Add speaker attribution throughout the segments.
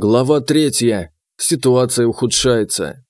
Speaker 1: Глава третья. Ситуация ухудшается.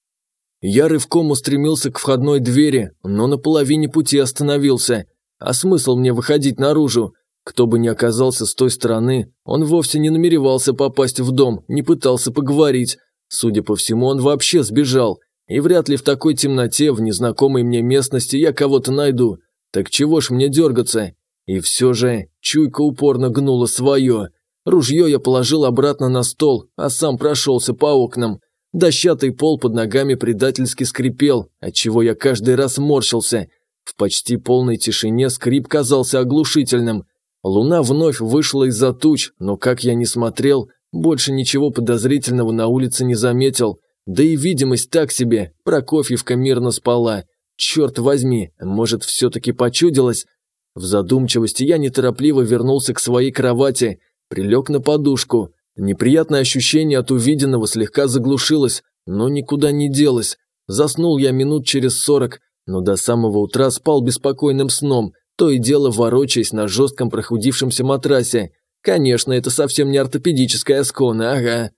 Speaker 1: Я рывком устремился к входной двери, но на половине пути остановился. А смысл мне выходить наружу? Кто бы ни оказался с той стороны, он вовсе не намеревался попасть в дом, не пытался поговорить. Судя по всему, он вообще сбежал. И вряд ли в такой темноте, в незнакомой мне местности я кого-то найду. Так чего ж мне дергаться? И все же чуйка упорно гнула свое. Ружье я положил обратно на стол, а сам прошелся по окнам. Дощатый пол под ногами предательски скрипел, отчего я каждый раз морщился. В почти полной тишине скрип казался оглушительным. Луна вновь вышла из-за туч, но как я не смотрел, больше ничего подозрительного на улице не заметил. Да и видимость так себе, Прокофьевка мирно спала. Черт возьми, может, все-таки почудилось? В задумчивости я неторопливо вернулся к своей кровати, Прилег на подушку. Неприятное ощущение от увиденного слегка заглушилось, но никуда не делось. Заснул я минут через сорок, но до самого утра спал беспокойным сном, то и дело ворочаясь на жестком прохудившемся матрасе. Конечно, это совсем не ортопедическая скона, ага.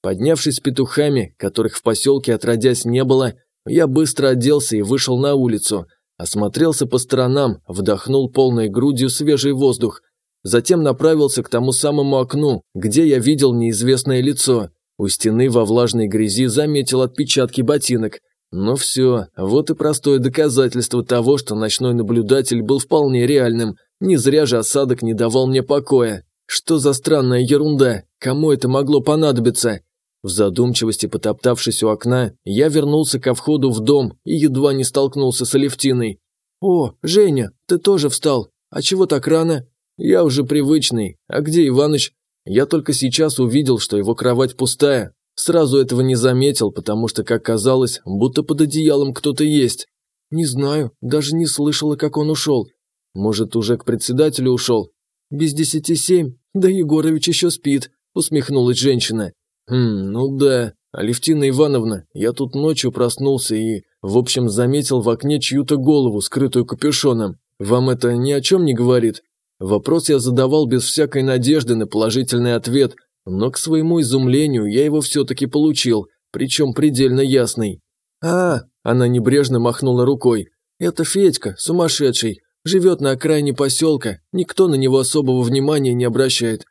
Speaker 1: Поднявшись с петухами, которых в поселке отродясь не было, я быстро оделся и вышел на улицу. Осмотрелся по сторонам, вдохнул полной грудью свежий воздух. Затем направился к тому самому окну, где я видел неизвестное лицо. У стены во влажной грязи заметил отпечатки ботинок. Но все, вот и простое доказательство того, что ночной наблюдатель был вполне реальным. Не зря же осадок не давал мне покоя. Что за странная ерунда? Кому это могло понадобиться? В задумчивости потоптавшись у окна, я вернулся ко входу в дом и едва не столкнулся с Алевтиной. «О, Женя, ты тоже встал. А чего так рано?» «Я уже привычный. А где Иваныч?» Я только сейчас увидел, что его кровать пустая. Сразу этого не заметил, потому что, как казалось, будто под одеялом кто-то есть. «Не знаю, даже не слышала, как он ушел. Может, уже к председателю ушел?» «Без десяти семь. Да Егорович еще спит», – усмехнулась женщина. «Хм, ну да. Алевтина Ивановна, я тут ночью проснулся и, в общем, заметил в окне чью-то голову, скрытую капюшоном. Вам это ни о чем не говорит?» Вопрос я задавал без всякой надежды на положительный ответ, но к своему изумлению я его все-таки получил, причем предельно ясный. «А!» – она небрежно махнула рукой. «Это Федька, сумасшедший, живет на окраине поселка, никто на него особого внимания не обращает».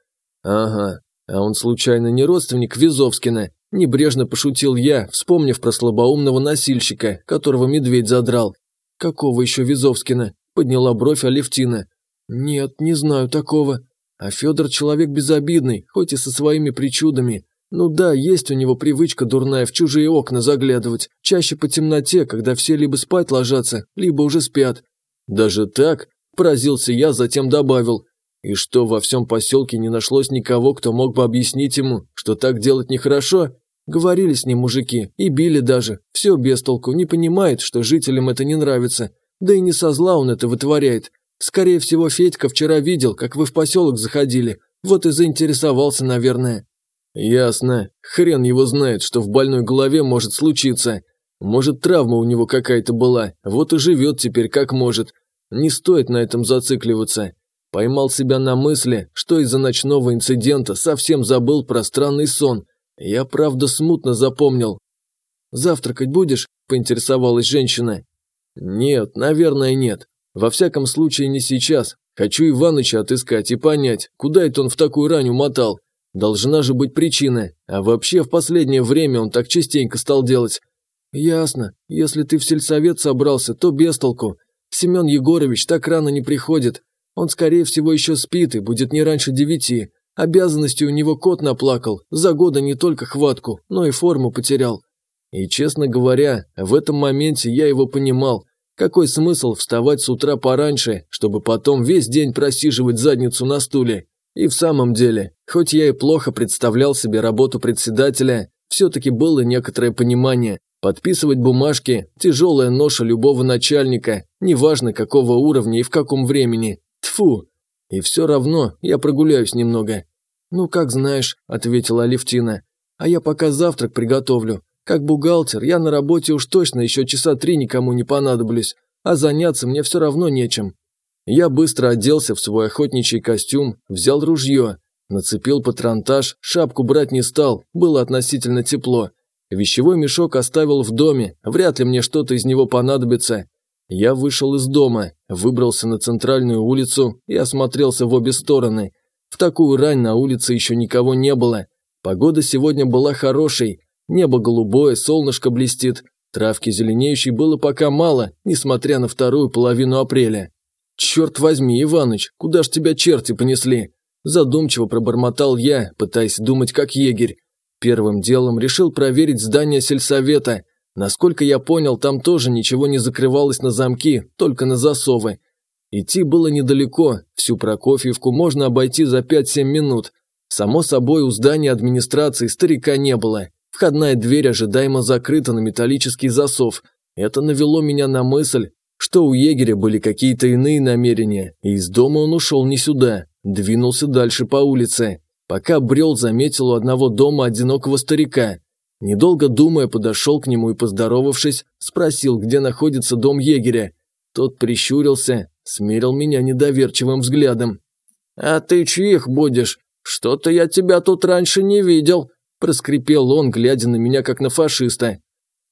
Speaker 1: «Ага, а он случайно не родственник Визовскина?» Небрежно пошутил я, вспомнив про слабоумного носильщика, которого медведь задрал. «Какого еще Визовскина?» – подняла бровь Алевтина. «Нет, не знаю такого. А Федор человек безобидный, хоть и со своими причудами. Ну да, есть у него привычка дурная в чужие окна заглядывать, чаще по темноте, когда все либо спать ложатся, либо уже спят». «Даже так?» – поразился я, затем добавил. «И что, во всем поселке не нашлось никого, кто мог бы объяснить ему, что так делать нехорошо?» Говорили с ним мужики, и били даже. Все без толку, не понимает, что жителям это не нравится. Да и не со зла он это вытворяет. Скорее всего, Федька вчера видел, как вы в поселок заходили, вот и заинтересовался, наверное». «Ясно. Хрен его знает, что в больной голове может случиться. Может, травма у него какая-то была, вот и живет теперь как может. Не стоит на этом зацикливаться. Поймал себя на мысли, что из-за ночного инцидента совсем забыл про странный сон. Я, правда, смутно запомнил. «Завтракать будешь?» – поинтересовалась женщина. «Нет, наверное, нет. Во всяком случае, не сейчас. Хочу Иваныча отыскать и понять, куда это он в такую рань умотал. Должна же быть причина. А вообще, в последнее время он так частенько стал делать. Ясно. Если ты в сельсовет собрался, то без толку. Семен Егорович так рано не приходит. Он, скорее всего, еще спит и будет не раньше девяти. Обязанности у него кот наплакал. За года не только хватку, но и форму потерял. И, честно говоря, в этом моменте я его понимал. Какой смысл вставать с утра пораньше, чтобы потом весь день просиживать задницу на стуле? И в самом деле, хоть я и плохо представлял себе работу председателя, все-таки было некоторое понимание. Подписывать бумажки – тяжелая ноша любого начальника, неважно какого уровня и в каком времени. Тфу. И все равно я прогуляюсь немного. «Ну, как знаешь», – ответила Алевтина. «А я пока завтрак приготовлю. Как бухгалтер, я на работе уж точно еще часа три никому не понадоблюсь, а заняться мне все равно нечем. Я быстро оделся в свой охотничий костюм, взял ружье. Нацепил патронтаж, шапку брать не стал, было относительно тепло. Вещевой мешок оставил в доме, вряд ли мне что-то из него понадобится. Я вышел из дома, выбрался на центральную улицу и осмотрелся в обе стороны. В такую рань на улице еще никого не было. Погода сегодня была хорошей, небо голубое, солнышко блестит, травки зеленеющей было пока мало, несмотря на вторую половину апреля. «Черт возьми, Иваныч, куда ж тебя черти понесли?» Задумчиво пробормотал я, пытаясь думать как егерь. Первым делом решил проверить здание сельсовета. Насколько я понял, там тоже ничего не закрывалось на замки, только на засовы. Идти было недалеко, всю Прокофьевку можно обойти за 5-7 минут. Само собой, у здания администрации старика не было. Входная дверь ожидаемо закрыта на металлический засов. Это навело меня на мысль, что у егеря были какие-то иные намерения, и из дома он ушел не сюда, двинулся дальше по улице. Пока брел, заметил у одного дома одинокого старика. Недолго думая, подошел к нему и, поздоровавшись, спросил, где находится дом егеря. Тот прищурился, смерил меня недоверчивым взглядом. «А ты чьих будешь? Что-то я тебя тут раньше не видел», – проскрипел он, глядя на меня, как на фашиста.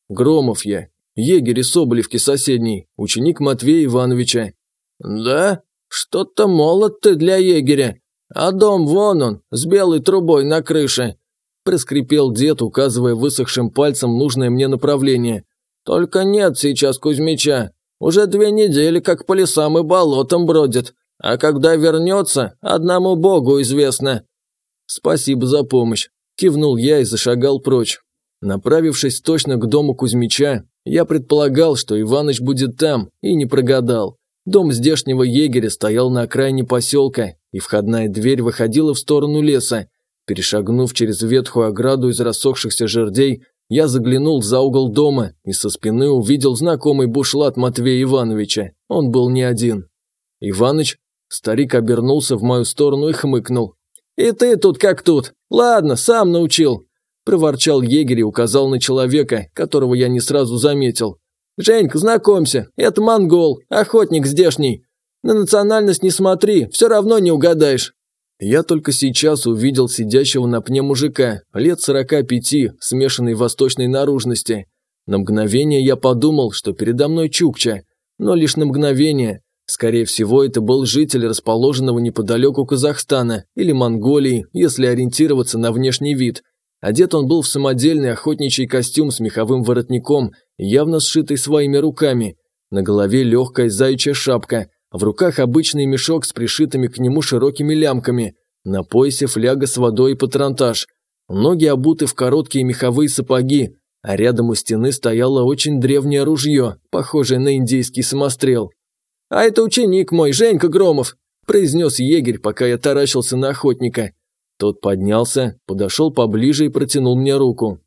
Speaker 1: «Громов я, егерь из Соболевки соседней, ученик Матвея Ивановича». «Да? Что-то молод ты для егеря. А дом вон он, с белой трубой на крыше», – проскрипел дед, указывая высохшим пальцем нужное мне направление. «Только нет сейчас Кузьмича. Уже две недели как по лесам и болотам бродит. А когда вернется, одному богу известно». «Спасибо за помощь», – кивнул я и зашагал прочь. Направившись точно к дому Кузьмича, я предполагал, что Иваныч будет там, и не прогадал. Дом здешнего егеря стоял на окраине поселка, и входная дверь выходила в сторону леса. Перешагнув через ветхую ограду из рассохшихся жердей, я заглянул за угол дома и со спины увидел знакомый бушлат Матвея Ивановича. Он был не один. «Иваныч?» Старик обернулся в мою сторону и хмыкнул. «И ты тут как тут. Ладно, сам научил», – проворчал егерь и указал на человека, которого я не сразу заметил. «Женька, знакомься, это монгол, охотник здешний. На национальность не смотри, все равно не угадаешь». Я только сейчас увидел сидящего на пне мужика, лет сорока пяти, смешанной восточной наружности. На мгновение я подумал, что передо мной Чукча, но лишь на мгновение. Скорее всего, это был житель расположенного неподалеку Казахстана или Монголии, если ориентироваться на внешний вид. Одет он был в самодельный охотничий костюм с меховым воротником, явно сшитый своими руками. На голове легкая заячья шапка, в руках обычный мешок с пришитыми к нему широкими лямками, на поясе фляга с водой и патронтаж. Ноги обуты в короткие меховые сапоги, а рядом у стены стояло очень древнее ружье, похожее на индийский самострел. «А это ученик мой, Женька Громов», – произнес егерь, пока я таращился на охотника. Тот поднялся, подошел поближе и протянул мне руку.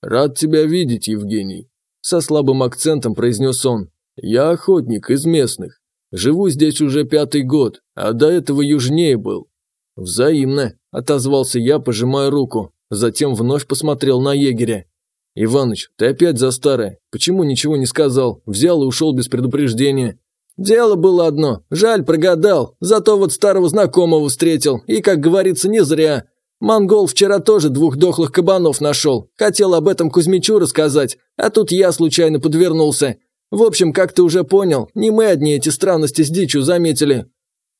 Speaker 1: «Рад тебя видеть, Евгений», – со слабым акцентом произнес он. «Я охотник из местных. Живу здесь уже пятый год, а до этого южнее был». «Взаимно», – отозвался я, пожимая руку, затем вновь посмотрел на егеря. «Иваныч, ты опять за старое. Почему ничего не сказал? Взял и ушел без предупреждения». «Дело было одно. Жаль, прогадал. Зато вот старого знакомого встретил. И, как говорится, не зря. Монгол вчера тоже двух дохлых кабанов нашел. Хотел об этом Кузьмичу рассказать, а тут я случайно подвернулся. В общем, как ты уже понял, не мы одни эти странности с дичью заметили».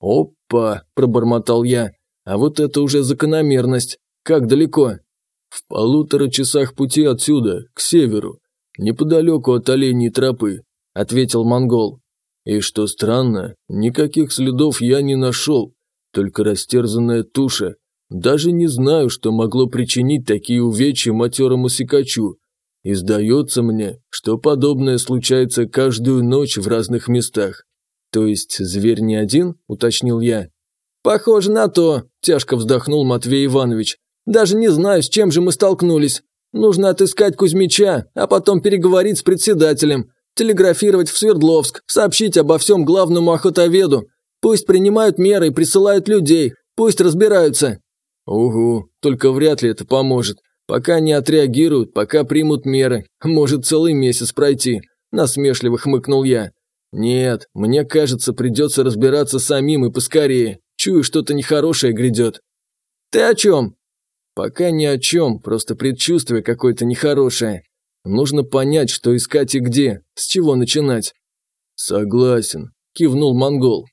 Speaker 1: «Опа!» – пробормотал я. «А вот это уже закономерность. Как далеко?» «В полутора часах пути отсюда, к северу, неподалеку от оленей тропы», – ответил монгол. «И что странно, никаких следов я не нашел, только растерзанная туша. Даже не знаю, что могло причинить такие увечья матерому сикачу. И сдается мне, что подобное случается каждую ночь в разных местах. То есть зверь не один, уточнил я. Похоже на то, тяжко вздохнул Матвей Иванович. Даже не знаю, с чем же мы столкнулись. Нужно отыскать Кузьмича, а потом переговорить с председателем, телеграфировать в Свердловск, сообщить обо всем главному охотоведу. Пусть принимают меры и присылают людей, пусть разбираются. Угу, только вряд ли это поможет. Пока не отреагируют, пока примут меры, может целый месяц пройти», – насмешливо хмыкнул я. «Нет, мне кажется, придется разбираться самим и поскорее. Чую, что-то нехорошее грядет».
Speaker 2: Ты о чем?»
Speaker 1: «Пока ни о чем, просто предчувствие какое-то нехорошее. Нужно понять, что искать и где, с чего начинать». «Согласен», – кивнул монгол.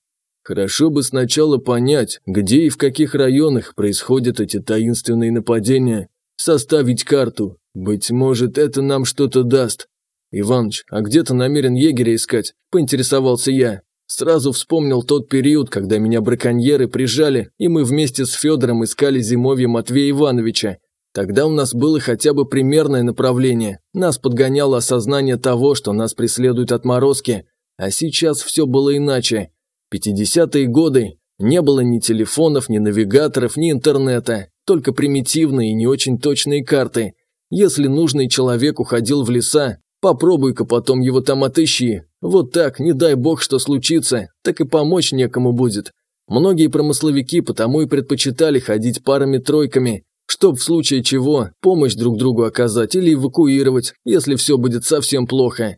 Speaker 1: «Хорошо бы сначала понять, где и в каких районах происходят эти таинственные нападения, составить карту. Быть может, это нам что-то даст». «Иваныч, а где ты намерен егеря искать?» – поинтересовался я. Сразу вспомнил тот период, когда меня браконьеры прижали, и мы вместе с Федором искали зимовье Матвея Ивановича. Тогда у нас было хотя бы примерное направление. Нас подгоняло осознание того, что нас преследуют отморозки. А сейчас все было иначе. 50-е годы не было ни телефонов, ни навигаторов, ни интернета, только примитивные и не очень точные карты. Если нужный человек уходил в леса, Попробуй-ка потом его там отыщи. Вот так, не дай бог, что случится, так и помочь некому будет. Многие промысловики потому и предпочитали ходить парами-тройками, чтоб в случае чего помощь друг другу оказать или эвакуировать, если все будет совсем плохо.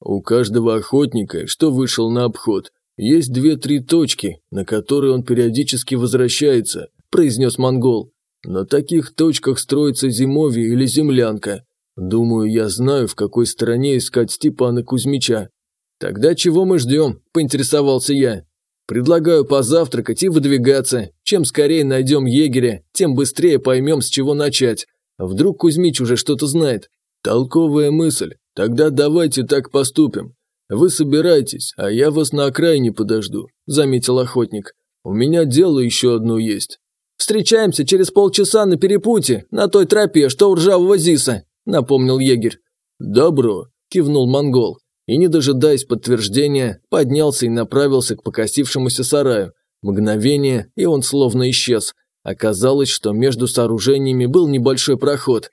Speaker 1: У каждого охотника, что вышел на обход, есть две-три точки, на которые он периодически возвращается, произнес монгол. На таких точках строится зимовье или землянка. Думаю, я знаю, в какой стороне искать Степана Кузьмича. Тогда чего мы ждем? Поинтересовался я. Предлагаю позавтракать и выдвигаться. Чем скорее найдем егеря, тем быстрее поймем, с чего начать. Вдруг Кузьмич уже что-то знает. Толковая мысль. Тогда давайте так поступим. Вы собирайтесь, а я вас на окраине подожду, заметил охотник. У меня дело еще одно есть. Встречаемся через полчаса на перепуте, на той тропе, что у ржавого Зиса, – напомнил егерь. «Добро», – кивнул монгол, и, не дожидаясь подтверждения, поднялся и направился к покосившемуся сараю. Мгновение, и он словно исчез. Оказалось, что между сооружениями был небольшой проход.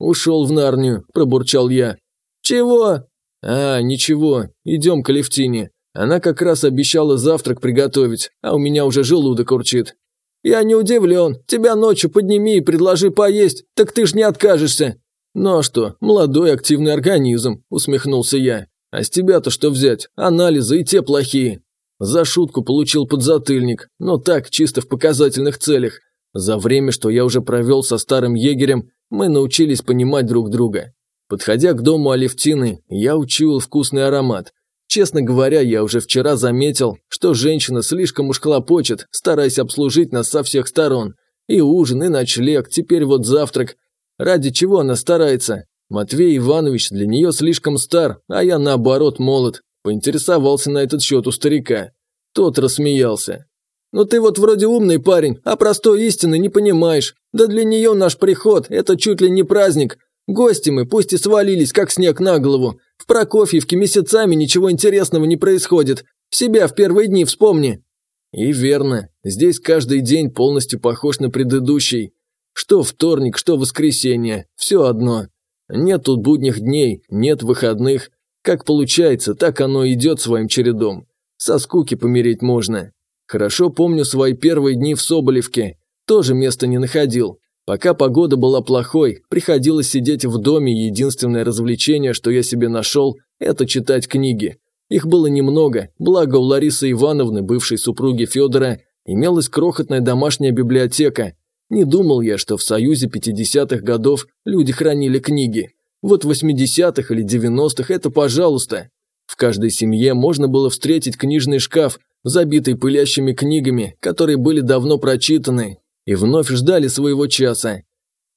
Speaker 1: «Ушел в Нарнию», – пробурчал я. «Чего?» «А, ничего, идем к Алевтине. Она как раз обещала завтрак приготовить, а у меня уже желудок урчит». «Я не удивлен. Тебя ночью подними и предложи поесть, так ты ж не откажешься». «Ну а что, молодой активный организм», – усмехнулся я. «А с тебя-то что взять? Анализы и те плохие». За шутку получил подзатыльник, но так, чисто в показательных целях. За время, что я уже провел со старым егерем, мы научились понимать друг друга. Подходя к дому Алевтины, я учуял вкусный аромат. Честно говоря, я уже вчера заметил, что женщина слишком уж хлопочет, стараясь обслужить нас со всех сторон. И ужин, и ночлег, теперь вот завтрак – Ради чего она старается? Матвей Иванович для нее слишком стар, а я наоборот молод. Поинтересовался на этот счет у старика. Тот рассмеялся. «Ну ты вот вроде умный парень, а простой истины не понимаешь. Да для нее наш приход – это чуть ли не праздник. Гости мы, пусть и свалились, как снег на голову. В Прокофьевке месяцами ничего интересного не происходит. Себя в первые дни вспомни». И верно, здесь каждый день полностью похож на предыдущий. Что вторник, что воскресенье, все одно. Нет тут будних дней, нет выходных. Как получается, так оно идет своим чередом. Со скуки помереть можно. Хорошо помню свои первые дни в Соболевке. Тоже места не находил. Пока погода была плохой, приходилось сидеть в доме, и единственное развлечение, что я себе нашел, это читать книги. Их было немного, благо у Ларисы Ивановны, бывшей супруги Федора, имелась крохотная домашняя библиотека, не думал я, что в Союзе 50-х годов люди хранили книги. Вот в 80-х или 90-х это пожалуйста. В каждой семье можно было встретить книжный шкаф, забитый пылящими книгами, которые были давно прочитаны и вновь ждали своего часа.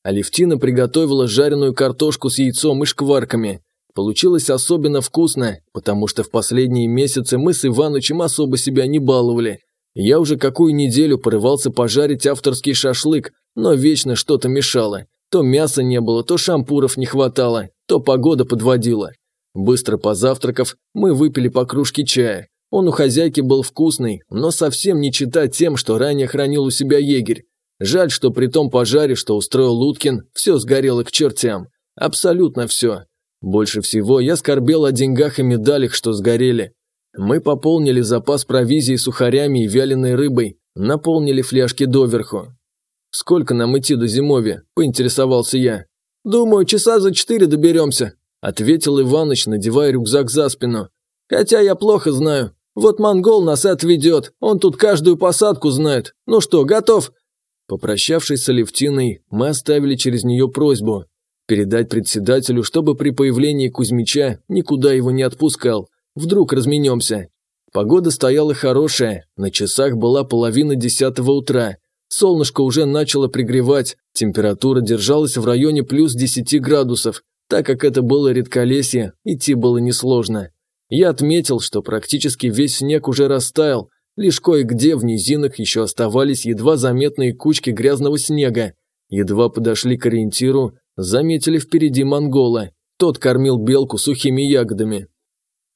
Speaker 1: Алевтина приготовила жареную картошку с яйцом и шкварками. Получилось особенно вкусно, потому что в последние месяцы мы с Иванычем особо себя не баловали – я уже какую неделю порывался пожарить авторский шашлык, но вечно что-то мешало. То мяса не было, то шампуров не хватало, то погода подводила. Быстро позавтракав, мы выпили по кружке чая. Он у хозяйки был вкусный, но совсем не чита тем, что ранее хранил у себя егерь. Жаль, что при том пожаре, что устроил Луткин, все сгорело к чертям. Абсолютно все. Больше всего я скорбел о деньгах и медалях, что сгорели. Мы пополнили запас провизии сухарями и вяленой рыбой, наполнили фляжки доверху. «Сколько нам идти до зимовья?» – поинтересовался я. «Думаю, часа за четыре доберемся», – ответил Иваныч, надевая рюкзак за спину. «Хотя я плохо знаю. Вот монгол нас отведет, он тут каждую посадку знает. Ну что, готов?» Попрощавшись с Алевтиной, мы оставили через нее просьбу передать председателю, чтобы при появлении Кузьмича никуда его не отпускал. Вдруг разменемся. Погода стояла хорошая, на часах была половина десятого утра. Солнышко уже начало пригревать, температура держалась в районе плюс 10 градусов. Так как это было редколесье, идти было несложно. Я отметил, что практически весь снег уже растаял, лишь кое-где в низинах еще оставались едва заметные кучки грязного снега. Едва подошли к ориентиру, заметили впереди монгола. Тот кормил белку сухими ягодами.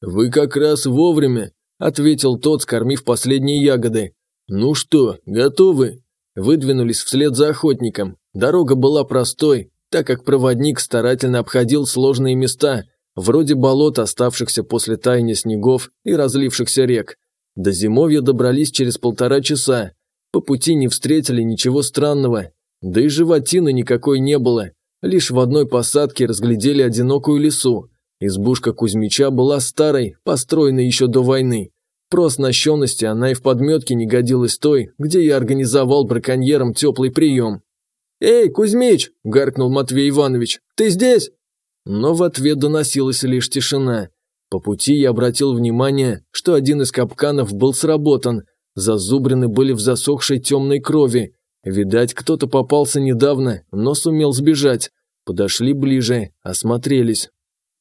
Speaker 1: «Вы как раз вовремя», – ответил тот, скормив последние ягоды. «Ну что, готовы?» Выдвинулись вслед за охотником. Дорога была простой, так как проводник старательно обходил сложные места, вроде болот, оставшихся после таяния снегов и разлившихся рек. До зимовья добрались через полтора часа. По пути не встретили ничего странного, да и животины никакой не было. Лишь в одной посадке разглядели одинокую лесу. Избушка Кузьмича была старой, построенной еще до войны. Про оснащенности она и в подметке не годилась той, где я организовал браконьерам теплый прием. «Эй, Кузьмич!» – гаркнул Матвей Иванович. «Ты здесь?» Но в ответ доносилась лишь тишина. По пути я обратил внимание, что один из капканов был сработан. Зазубрины были в засохшей темной крови. Видать, кто-то попался недавно, но сумел сбежать. Подошли ближе, осмотрелись.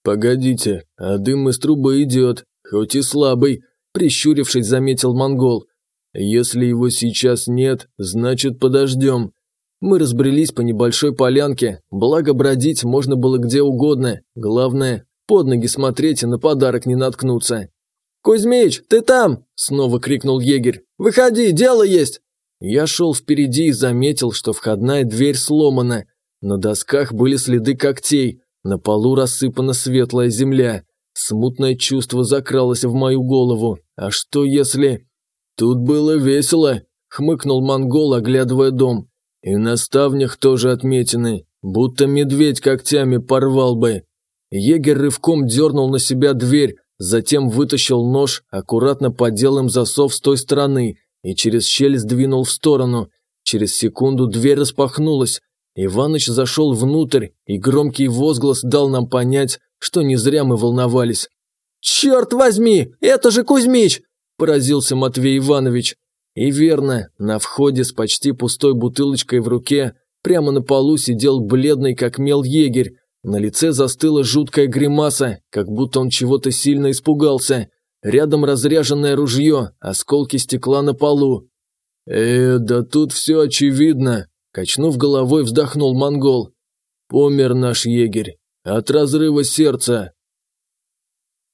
Speaker 1: «Погодите, а дым из трубы идет, хоть и слабый», – прищурившись, заметил монгол. «Если его сейчас нет, значит подождем». Мы разбрелись по небольшой полянке, благо бродить можно было где угодно, главное – под ноги смотреть и на подарок не наткнуться. «Кузьмич, ты там?» – снова крикнул егерь. «Выходи, дело есть!» Я шел впереди и заметил, что входная дверь сломана. На досках были следы когтей, на полу рассыпана светлая земля. Смутное чувство закралось в мою голову. А что если... Тут было весело, хмыкнул монгол, оглядывая дом. И на ставнях тоже отметины, будто медведь когтями порвал бы. Егерь рывком дернул на себя дверь, затем вытащил нож, аккуратно подел им засов с той стороны и через щель сдвинул в сторону. Через секунду дверь распахнулась, Иваныч зашел внутрь, и громкий возглас дал нам понять, что не зря мы волновались. «Черт возьми, это же Кузьмич!» – поразился Матвей Иванович. И верно, на входе с почти пустой бутылочкой в руке прямо на полу сидел бледный как мел егерь. На лице застыла жуткая гримаса, как будто он чего-то сильно испугался. Рядом разряженное ружье, осколки стекла на полу. «Э, да тут все очевидно», Качнув головой, вздохнул монгол. Помер наш егерь. От разрыва сердца.